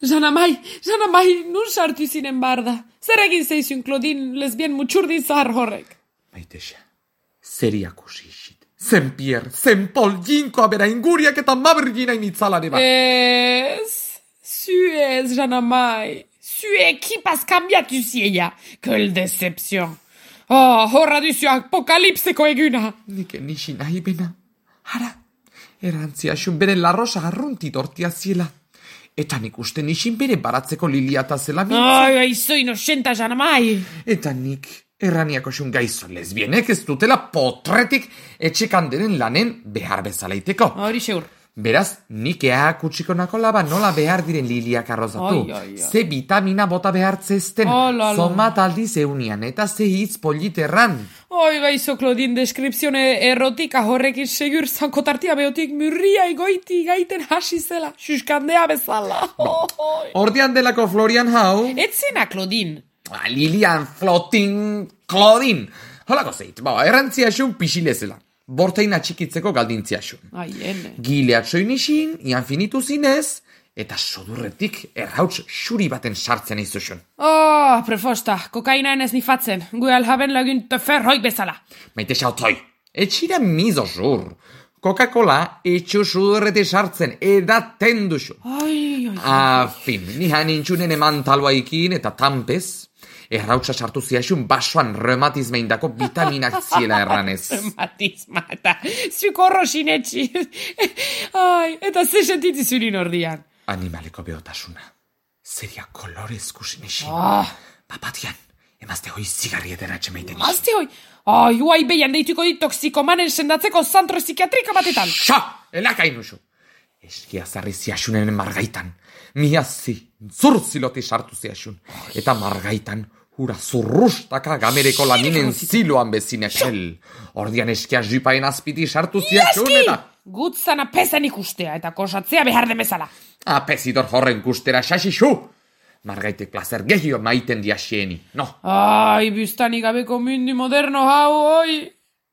Jana mai, jana mai, nun sartu zinen barda. Zer egin zeizun, Claudine, lesbien mutxurdin zahar horrek. Maitexa, zer iakusi isit. Zen Pierre, zen Paul, jinkoa bera inguriak eta mabrigina initzalare bat. Ez, zuez, jana mai. Zue ekipaz kambiatu zieia. Quelle decepción. Oh, horra duzu apokalipseko eguna. Nik enixi nahi bena. Hara, erantzia xun bere larrosa garrunti dortia ziela. Eta nik uste nixin bere baratzeko liliata zela mintza. Ai, aizo inosenta, jana mai. Eta nik erraniako xun gaizo lesbienek ez dutela potretik etxekan denen lanen behar bezalaiteko. Hori seur. Beraz, nik ea kutsiko nako laba nola behar diren liliak arrozatu. Ai, ai, ai. Ze vitamina bota behar zezten. Oh. Zomat aldiz eunian eta ze hitz politerran. Oi, gaizo, Claudine, deskripzione errotika horrekin segur zanko tartia beotik murria igoiti gaiten hasi zela. Xuskandea bezala. Oi. Ordean delako Florian hau. Etzena, Claudine. Ah, Lilian flotin Claudine. Holako zeit, ba, errantzia xun pixilezela. Bortein atxikitzeko galdintzia xun. Ai, ene. Gileak soin isin, ian finitu zinez, eta sodurretik errauts xuri baten sartzen izuzun. Oh, prefosta, kokaina enez nifatzen. Gue alhaben lagun teferroi bezala. Maite xautoi, etxira mizo zur. Coca-Cola etxu sudurrete sartzen edaten duzu. Ai, ai, Afin, ni hanintxunen eman talbaikin eta tampez, errautsa sartu ziaxun basoan reumatismeindako vitaminak ziela erranez. Matisma eta zukorro sinetxi. Ai, eta ze sentitizulin ordian. Animaleko beotasuna. Zeria kolorez kusin esin. Ah, Papatian, emazte hoi zigarrietera atxemeiten. mazte hoi. Ai, uai behian deituko dit toksikomanen sendatzeko zantro psikiatrika batetan. Xa, elakain usu. Eskia zarri ziaxunen margaitan. Miazi, zurziloti sartu ziaxun. Eta margaitan, hura zurrustaka gamereko laminen ziloan bezinexel. Ordian eskia jipaen azpiti sartu ziaxun eta... Gutzana pezen ikustea eta kosatzea behar demezala. Apezidor horren kustera xaxixu. Margaitek plazer gehio maiten diasieni. No, Ai, biztanik gabeko mundi moderno hau, oi.